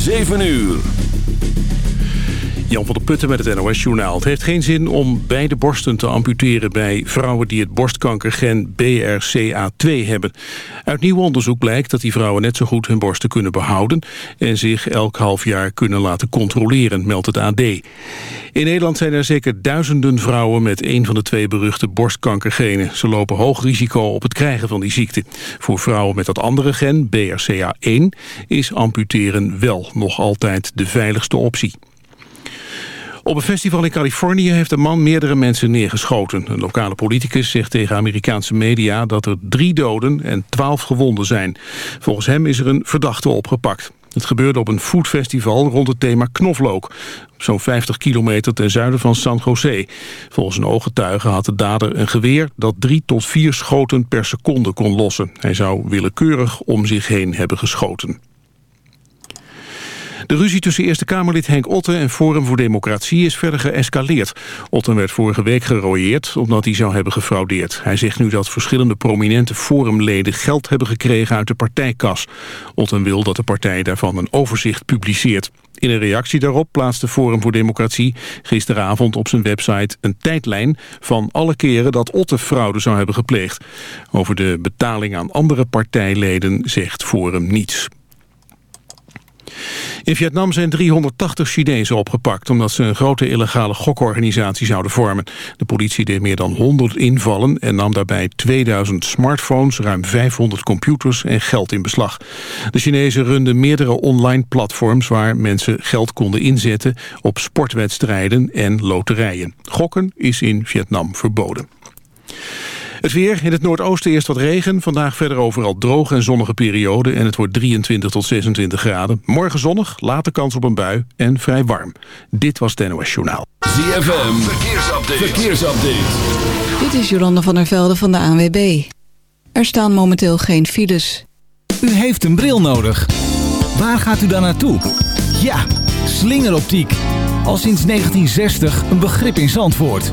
7 uur. Jan van der Putten met het NOS-journaal. Het heeft geen zin om beide borsten te amputeren... bij vrouwen die het borstkankergen BRCA2 hebben. Uit nieuw onderzoek blijkt dat die vrouwen net zo goed hun borsten kunnen behouden... en zich elk half jaar kunnen laten controleren, meldt het AD. In Nederland zijn er zeker duizenden vrouwen... met een van de twee beruchte borstkankergenen. Ze lopen hoog risico op het krijgen van die ziekte. Voor vrouwen met dat andere gen, BRCA1... is amputeren wel nog altijd de veiligste optie. Op een festival in Californië heeft een man meerdere mensen neergeschoten. Een lokale politicus zegt tegen Amerikaanse media dat er drie doden en twaalf gewonden zijn. Volgens hem is er een verdachte opgepakt. Het gebeurde op een foodfestival rond het thema knoflook. Zo'n 50 kilometer ten zuiden van San Jose. Volgens een ooggetuige had de dader een geweer... dat drie tot vier schoten per seconde kon lossen. Hij zou willekeurig om zich heen hebben geschoten. De ruzie tussen Eerste Kamerlid Henk Otten en Forum voor Democratie is verder geëscaleerd. Otten werd vorige week gerooieerd omdat hij zou hebben gefraudeerd. Hij zegt nu dat verschillende prominente Forumleden geld hebben gekregen uit de partijkas. Otten wil dat de partij daarvan een overzicht publiceert. In een reactie daarop plaatste Forum voor Democratie gisteravond op zijn website een tijdlijn van alle keren dat Otten fraude zou hebben gepleegd. Over de betaling aan andere partijleden zegt Forum niets. In Vietnam zijn 380 Chinezen opgepakt... omdat ze een grote illegale gokorganisatie zouden vormen. De politie deed meer dan 100 invallen... en nam daarbij 2000 smartphones, ruim 500 computers en geld in beslag. De Chinezen runden meerdere online platforms... waar mensen geld konden inzetten op sportwedstrijden en loterijen. Gokken is in Vietnam verboden. Het weer, in het noordoosten eerst wat regen. Vandaag verder overal droge en zonnige periode. En het wordt 23 tot 26 graden. Morgen zonnig, later kans op een bui en vrij warm. Dit was het NOS Journaal. ZFM, verkeersupdate. verkeersupdate. Dit is Jolanda van der Velde van de ANWB. Er staan momenteel geen files. U heeft een bril nodig. Waar gaat u dan naartoe? Ja, slingeroptiek. Al sinds 1960 een begrip in Zandvoort.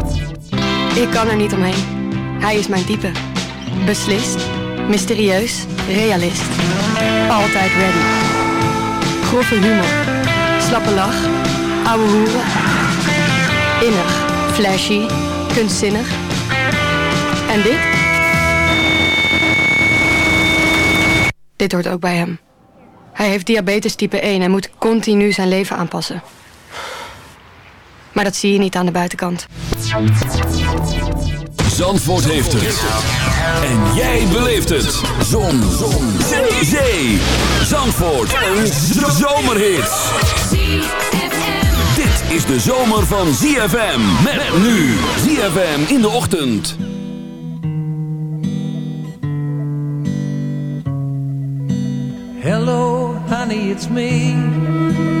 Ik kan er niet omheen. Hij is mijn type. Beslist, mysterieus, realist. Altijd ready. Grove humor, slappe lach, ouwe hoeren. Innig, flashy, kunstzinnig. En dit? Dit hoort ook bij hem. Hij heeft diabetes type 1 en moet continu zijn leven aanpassen. Maar dat zie je niet aan de buitenkant. Zandvoort heeft het. En jij beleeft het. Zon. Zon. Zee. Zee. Zandvoort. Een zomerhit. Dit is de zomer van ZFM. Met nu. ZFM in de ochtend. Hello, honey, it's me.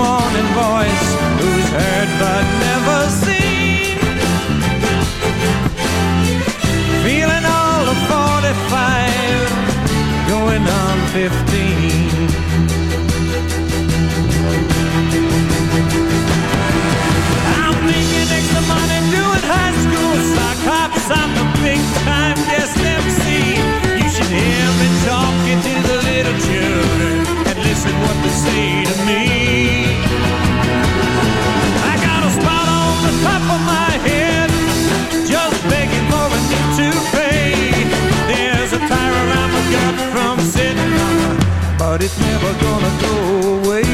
Morning voice, who's heard but never seen. Feeling all of 45, going on 15. I'm making extra money doing high school sock. I'm the big time guest MC. You should hear me talking to the little children and listen what they say to me. Just begging for a new. There's a tire around my gut from sitting but it's never gonna go away.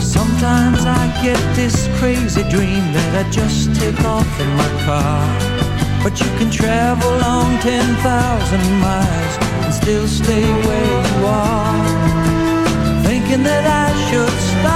Sometimes I get this crazy dream that I just take off in my car. But you can travel long 10,000 miles and still stay where you are. Thinking that I should stop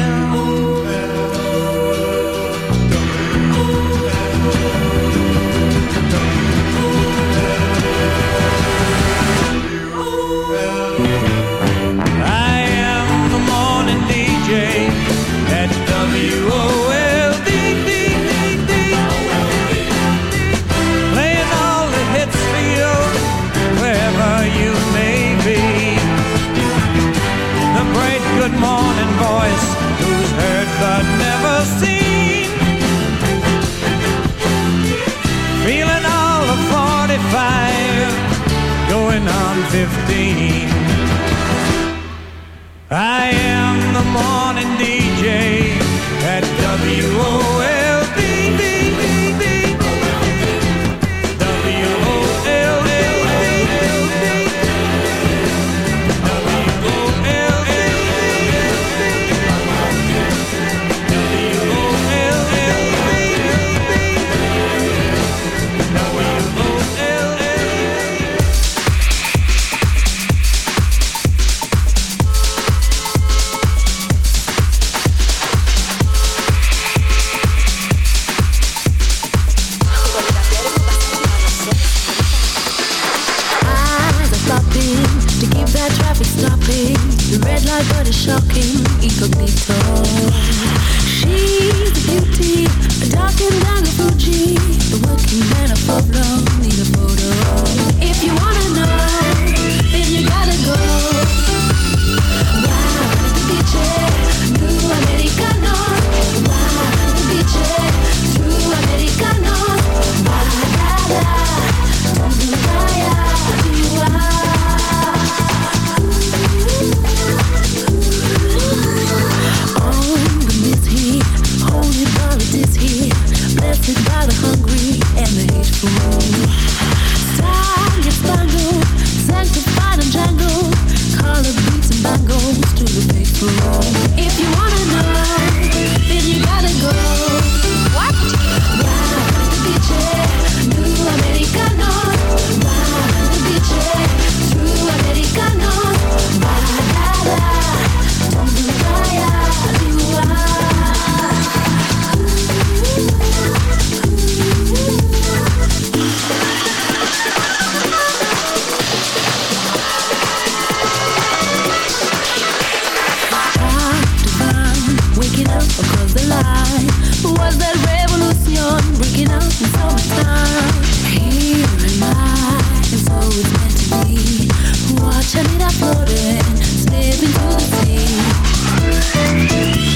Floating, slip into the sea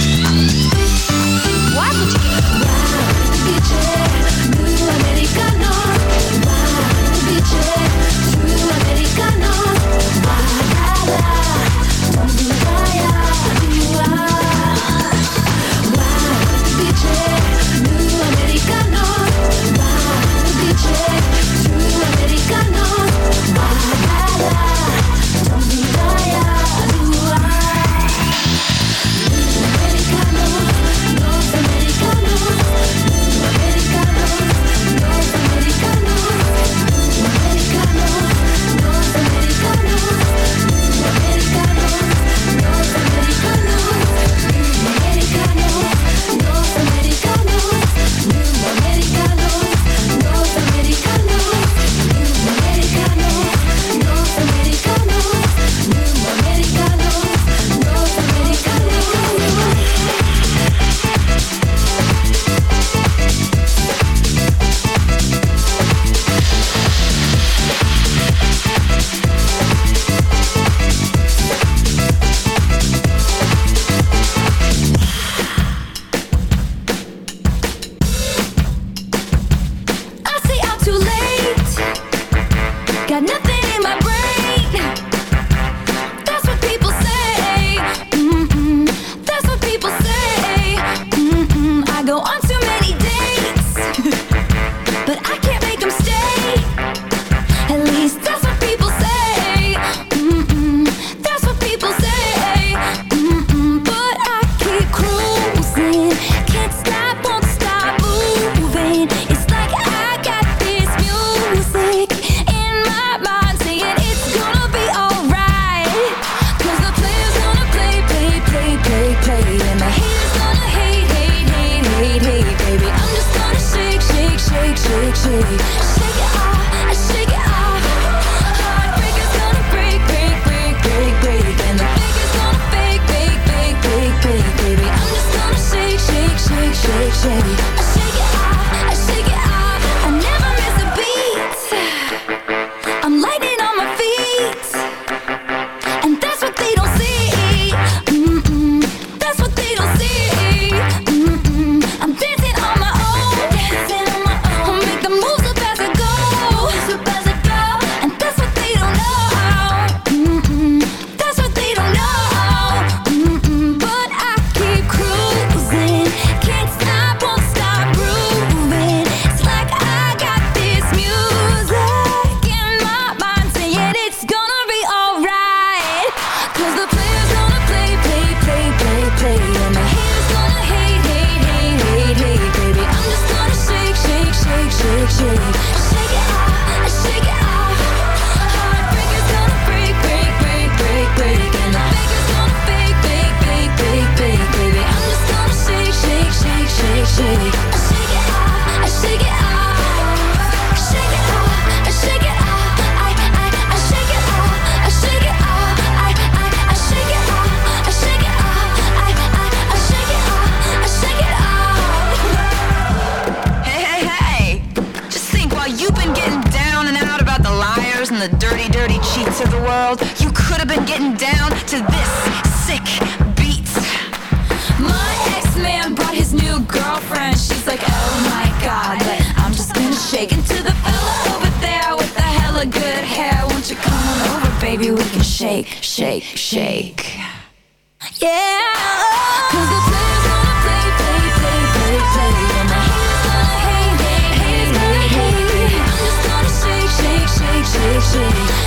Jerry. I've been getting down to this sick beat. My ex man brought his new girlfriend. She's like, oh my god, but I'm just gonna shake into the fella over there with the hella good hair. Won't you come on over, baby? We can shake, shake, shake. Yeah. Cause the players wanna play, play, play, play, play. And the haters gonna hate, hate, hate, hate. I'm just gonna shake, shake, shake, shake, shake.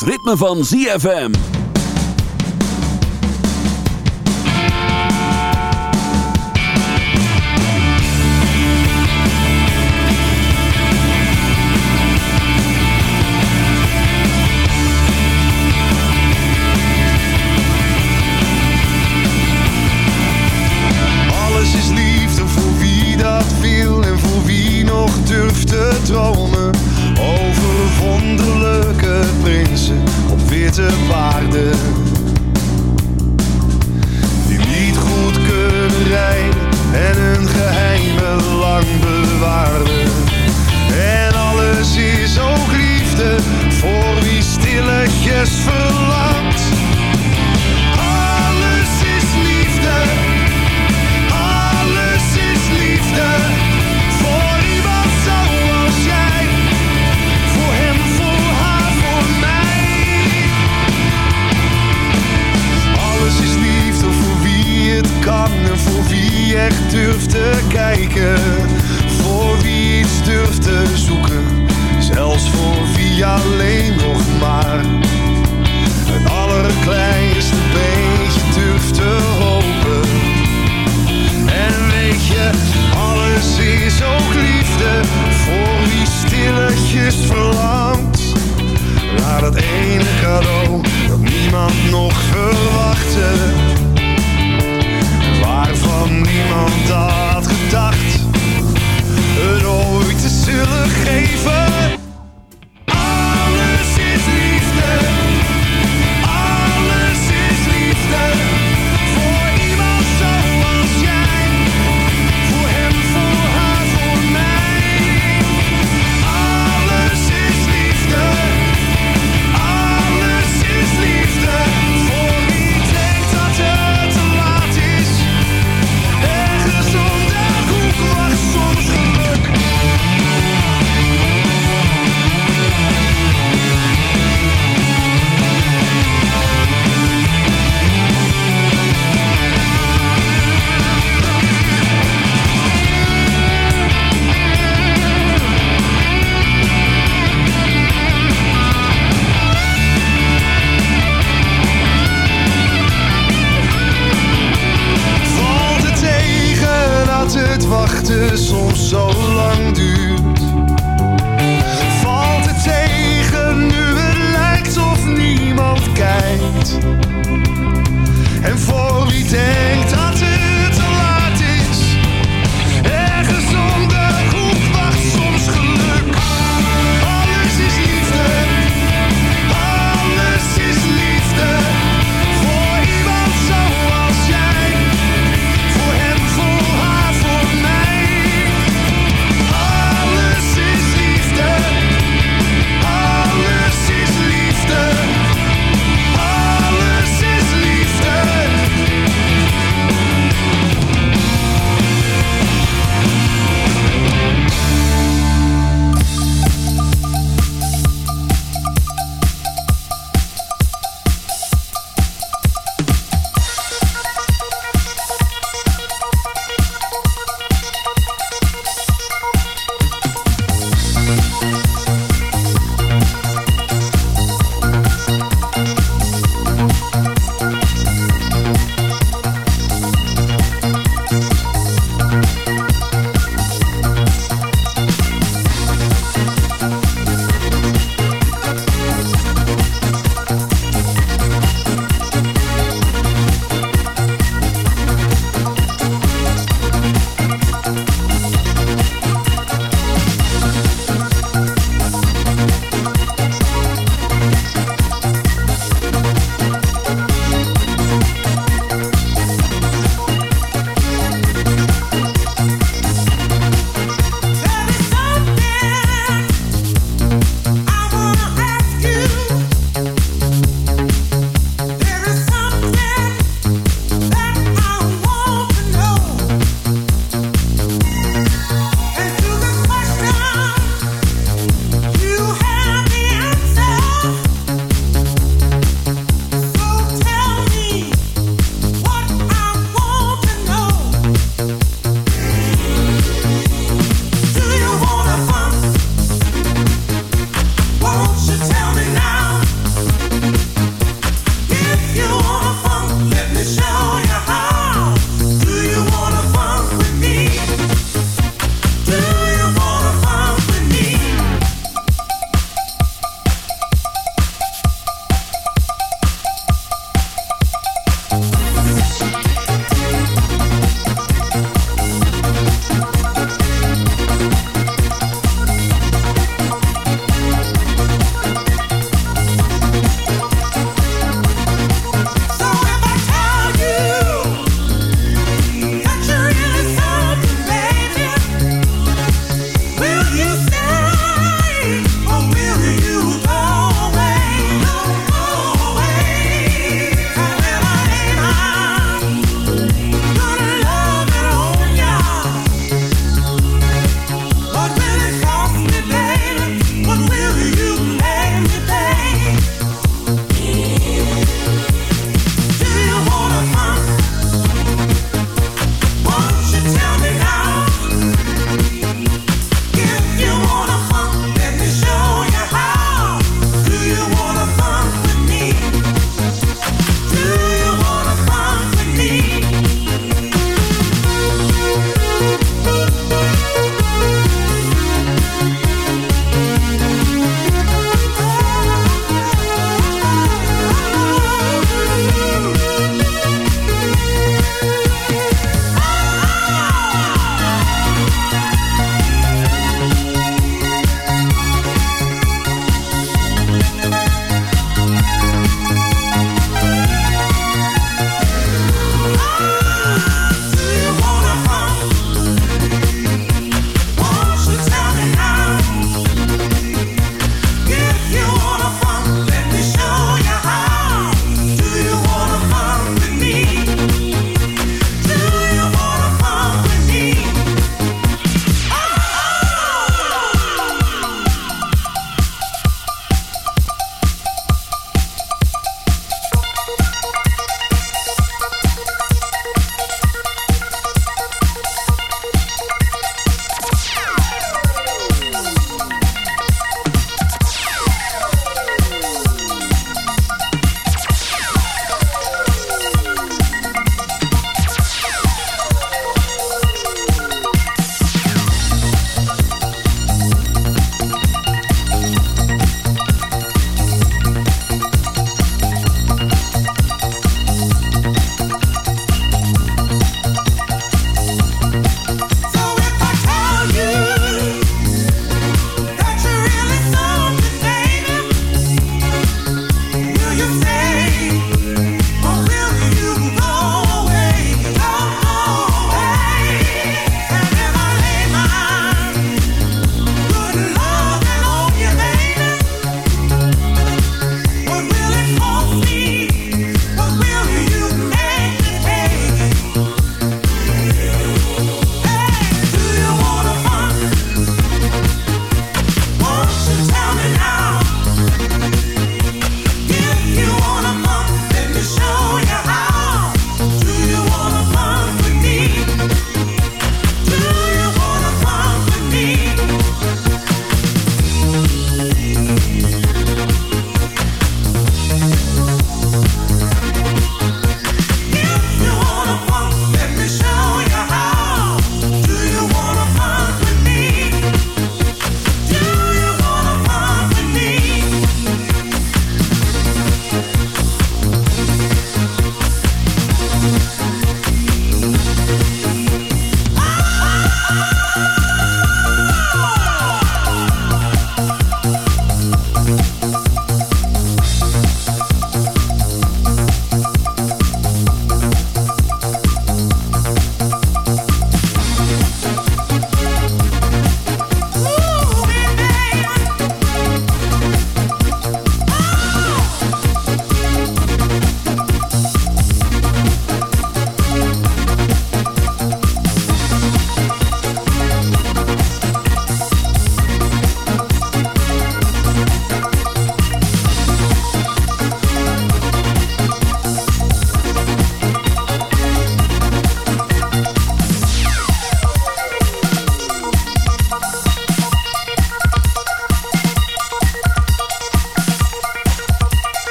Het ritme van ZFM.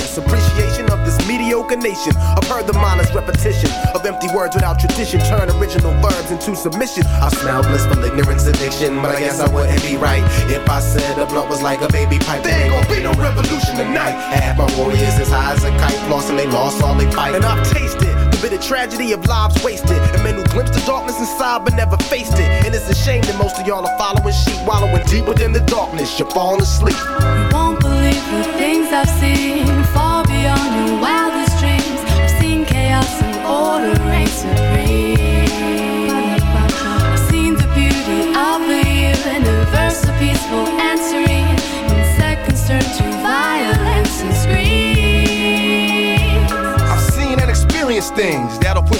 meaningless appreciation of this mediocre nation. I've heard the mindless repetition of empty words without tradition turn original verbs into submission. I smell blissful ignorance addiction, but I guess I wouldn't be right if I said a blunt was like a baby pipe. There ain't gonna be no revolution tonight. Half my warriors as high as a kite, flossing they lost all they fight, and I've tasted the bitter tragedy of lives wasted, and men who glimpsed the darkness inside but never faced it. And it's a shame that most of y'all are following sheep, wallowing deep within the darkness. You're falling asleep. Things I've seen far beyond your wildest dreams. I've seen chaos and order reign supreme. I've seen the beauty of the universe, so peaceful and seconds turn to violence and scream. I've seen and experienced things that'll push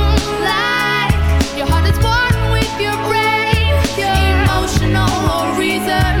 Your brain, emotional or reason.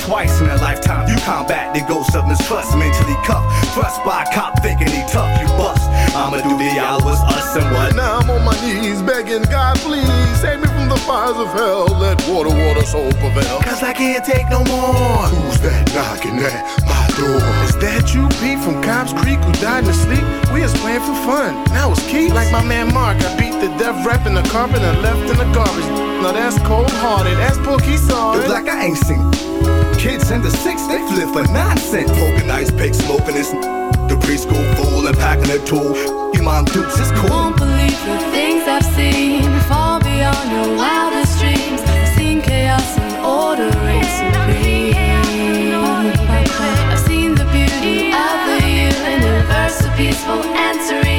Twice in a lifetime, you combat the ghost of mistrust, mentally cuffed. Thrust by a cop thinking he tough, you bust. I'ma do the y'all us and what? Now I'm on my knees begging God, please save me from the fires of hell. Let water, water, soul prevail. Cause I can't take no more. Who's that knocking at door? Is that you, Pete, from Cobb's Creek, who died in his sleep? We was playing for fun. Now it's Keith. Like my man Mark, I beat the death rap in the carpet and left in the garbage. Now that's cold hearted. That's Pookie saw it. Like I ain't seen kids in the six, they flip for nonsense. Poking ice pick, smoking this. The preschool fool and packing a tool. Your mom dukes is cool. Won't believe the things I've seen far beyond your wildest dreams. I've seen chaos and order peaceful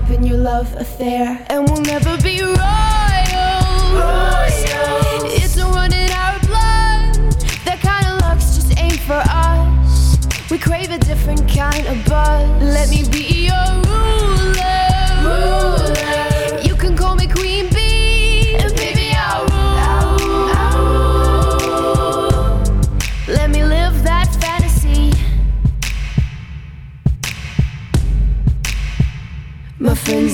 deep in your love affair, and we'll never be royals. It's It's run in our blood. That kind of luck's just ain't for us. We crave a different kind of buzz. Let me be your.